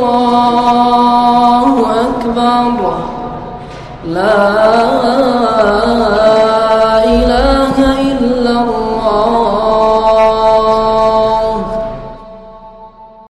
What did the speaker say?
الله أكبر. لا